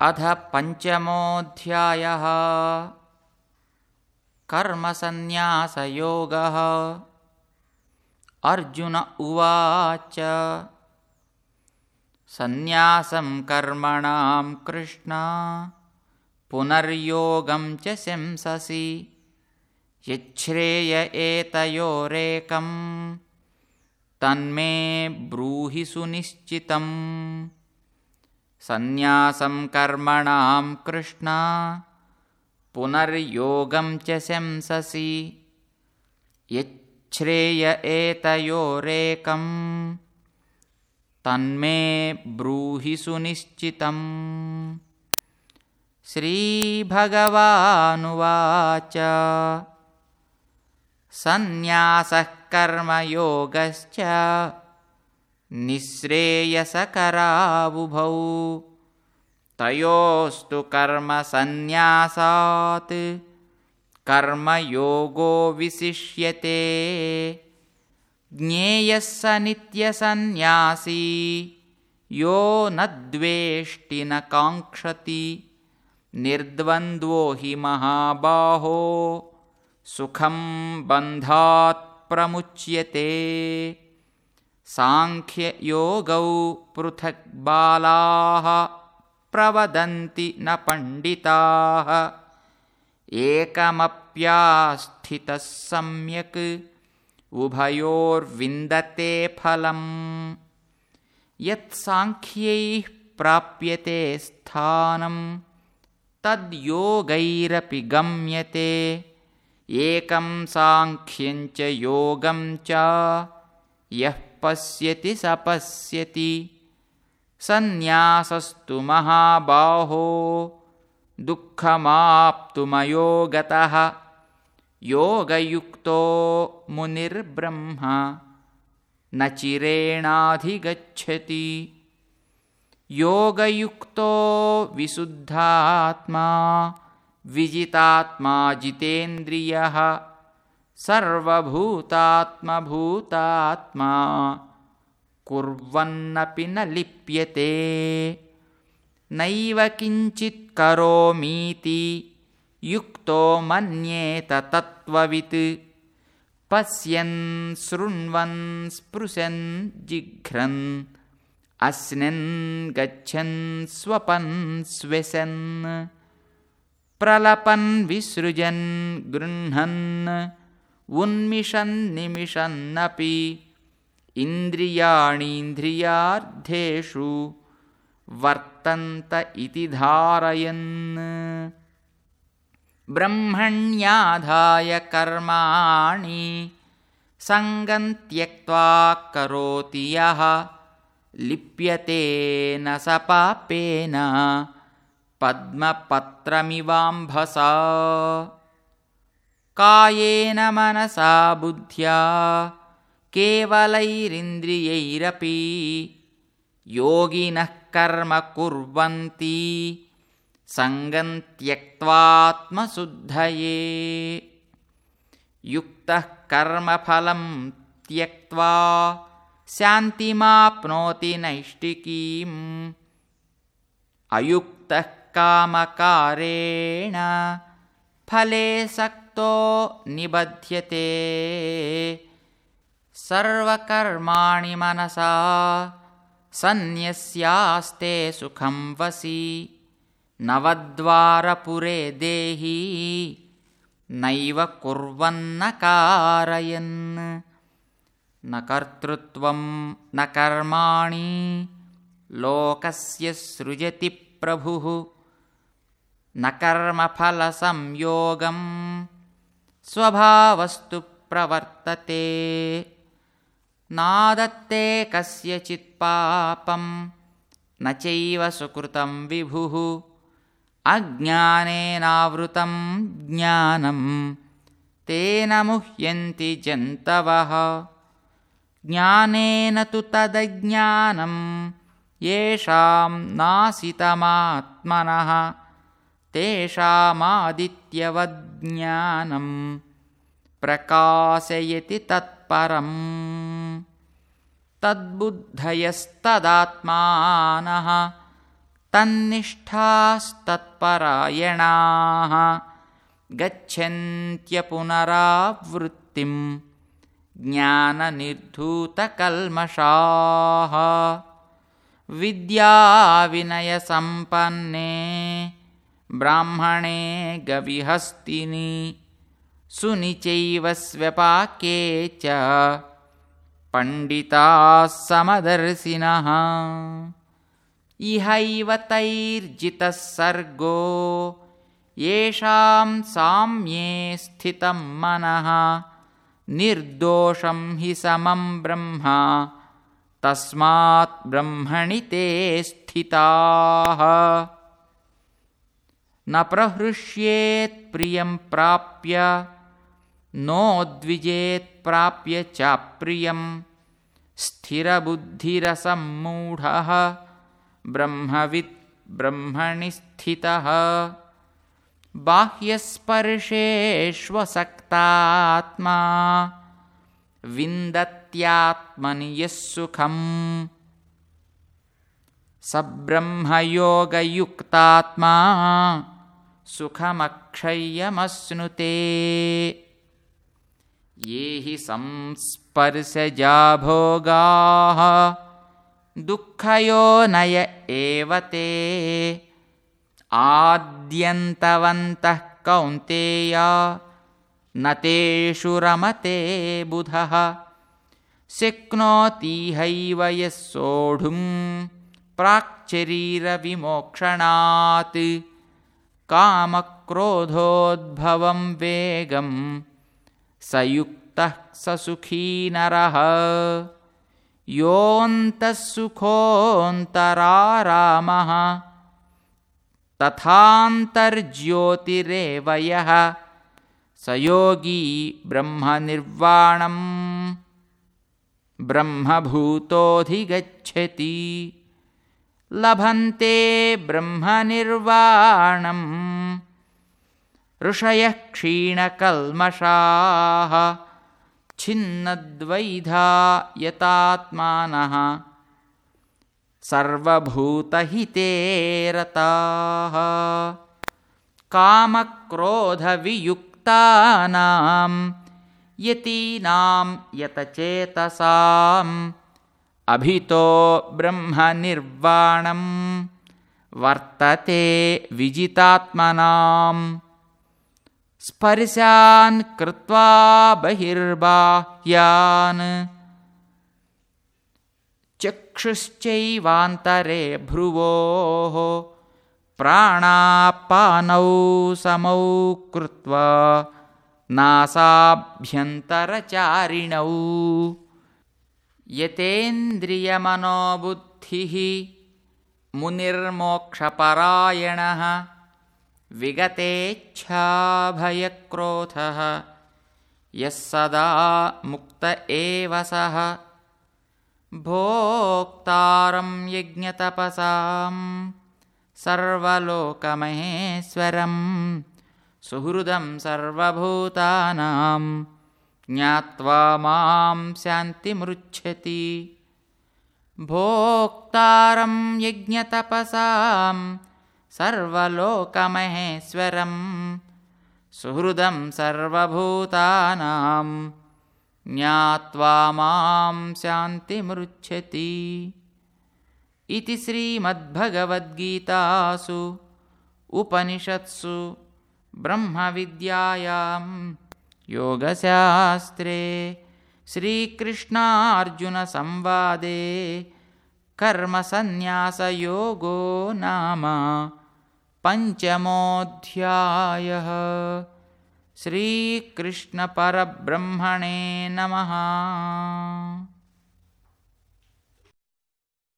अध पञ्चमोऽध्यायः। कर्मसन्न्यासयोगः। अर्जुन उवाच सन्न्यासं कर्मणां कृष्ण पुनर्योगं च शंससि यच्छ्रेय एतयोरेकं तन्मे ब्रूहि सुनिश्चितम् सन्न्यासं कर्मणां कृष्ण। पुनर्योगं च शंससि यच्छ्रेय एतयोरेकं तन्मे ब्रूहि सुनिश्चितम्। श्रीभगवानुवाच। सन्न्यासः कर्मयोगश्च निःश्रेयसकरावुभौ तयोस्तु कर्मसन्न्यासात् कर्मयोगो विशिष्यते। ज्ञेयः स नित्यसन्न्यासी यो न द्वेष्टि न काङ्क्षति। निर्द्वन्द्वो हि महाबाहो सुखं बन्धात् प्रमुच्यते साङ्ख्ययोगौ पृथक् बालाः प्रवदन्ति न पण्डिताः। एकमप्यास्थितः सम्यक् उभयोर्विन्दते फलम्। यत्साङ्ख्यैः प्राप्यते स्थानं तद्योगैरपि गम्यते। एकं साङ्ख्यञ्च योगं च यः पश्यति स पश्यति। सन्न्यासस्तु महाबाहो दुःखमाप्तुमयो गतः योगयुक्तो मुनिर्ब्रह्म न चिरेणाधिगच्छति। योगयुक्तो विशुद्धात्मा विजितात्मा जितेन्द्रियः सर्वभूतात्मभूतात्मा कुर्वन्नपि न लिप्यते। नैव किञ्चित् करोमीति युक्तो मन्येत तत्त्ववित्। पश्यन् शृण्वन् स्पृशन् जिघ्रन् अस्नन् गच्छन् स्वपन् स्व्यसन्। प्रलपन् विसृजन् गृह्णन् उन्मिषन्निमिषन्नपि इन्द्रियाणीन्द्रियार्थेषु वर्तन्त इति धारयन्। ब्रह्मण्याधाय कर्माणि सङ्गं त्यक्त्वा करोति यः। लिप्यते न स पापेन। पद्मपत्रमिवाम्भसा कायेन मनसा बुद्ध्या केवलैरिन्द्रियैरपि योगिनः कर्म कुर्वन्ति सङ्गं त्यक्त्वात्मशुद्धये। युक्तः कर्मफलं त्यक्त्वा शान्तिमाप्नोति नैष्टिकीम् अयुक्तः कामकारेण फले निबध्यते। सर्वकर्माणि मनसा सन्न्यस्यास्ते सुखं वसि। नवद्वारपुरे देही नैव कुर्वन्न कारयन्। न कर्तृत्वं न कर्माणि लोकस्य सृजति प्रभुः। न कर्मफलसंयोगं स्वभावस्तु प्रवर्तते। नादत्ते कस्यचित् पापं न चैव सुकृतं विभुः। अज्ञानेनावृतं ज्ञानं तेन मुह्यन्ति जन्तवः। ज्ञानेन तु तदज्ञानं येषां नासितमात्मनः तेषामादित्यवज्ञानं प्रकाशयति तत्परम्। तद्बुद्धयस्तदात्मानः तन्निष्ठास्तत्परायणाः गच्छन्त्यपुनरावृत्तिम् ज्ञाननिर्धूतकल्मषाः। विद्याविनयसम्पन्ने ब्राह्मणे गविहस्तिनि सुनिचैव स्वपाके च। पण्डिताः समदर्शिनः इहैव तैर्जितः सर्गो येषां साम्ये स्थितं मनः। निर्दोषं हि समं ब्रह्म तस्मात् ब्रह्मणि ते स्थिताः न प्रहृष्येत्प्रियं प्राप्य नोद्विजेत्प्राप्य चाप्रियं स्थिरबुद्धिरसम्मूढः ब्रह्मवित् ब्रह्मणि स्थितः बाह्यस्पर्शेष्वसक्तात्मा विन्दत्यात्मनि यः सुखम्। स ब्रह्मयोगयुक्तात्मा सुखमक्षय्यमश्नुते। ये हि संस्पर्शजा भोगाः दुःखयोनय एव ते। आद्यन्तवन्तः कौन्तेय न तेषु रमते बुधः। शक्नोतीहैव यः सोढुं प्राक्शरीरविमोक्षणात् कामक्रोधोद्भवं वेगं स युक्तः स सुखी नरः। योऽन्तः सुखोऽन्तरारामः तथान्तर्ज्योतिरेव यः। स योगी ब्रह्मनिर्वाणम् ब्रह्मभूतोऽधिगच्छति लभन्ते ब्रह्मनिर्वाणम्। ऋषयः क्षीणकल्मषाः। छिन्नद्वैधा यतात्मानः। सर्वभूतहिते रताः। कामक्रोधवियुक्तानां यतीनां यतचेतसाम् अभितो ब्रह्मनिर्वाणं वर्तते विजितात्मनाम्। स्पर्शान् कृत्वा बहिर्बाह्यान्। चक्षुश्चैवान्तरे भ्रुवोः प्राणापानौ समौ कृत्वा नासाभ्यन्तरचारिणौ यतेन्द्रियमनोबुद्धिः मुनिर्मोक्षपरायणः विगतेच्छाभयक्रोधः यः सदा मुक्त एव सः। भोक्तारं यज्ञतपसां सर्वलोकमहेश्वरं सुहृदं सर्वभूतानां ज्ञात्वा मां शान्तिमृच्छति भोक्तारं यज्ञतपसां सर्वलोकमहेश्वरं सुहृदं सर्वभूतानां ज्ञात्वा मां शान्तिमृच्छति इति श्रीमद्भगवद्गीतासु उपनिषत्सु ब्रह्मविद्यायां योगशास्त्रे श्रीकृष्णार्जुनसंवादे कर्मसन्न्यासयोगो नाम पञ्चमोऽध्यायः। श्रीकृष्णपरब्रह्मणे नमः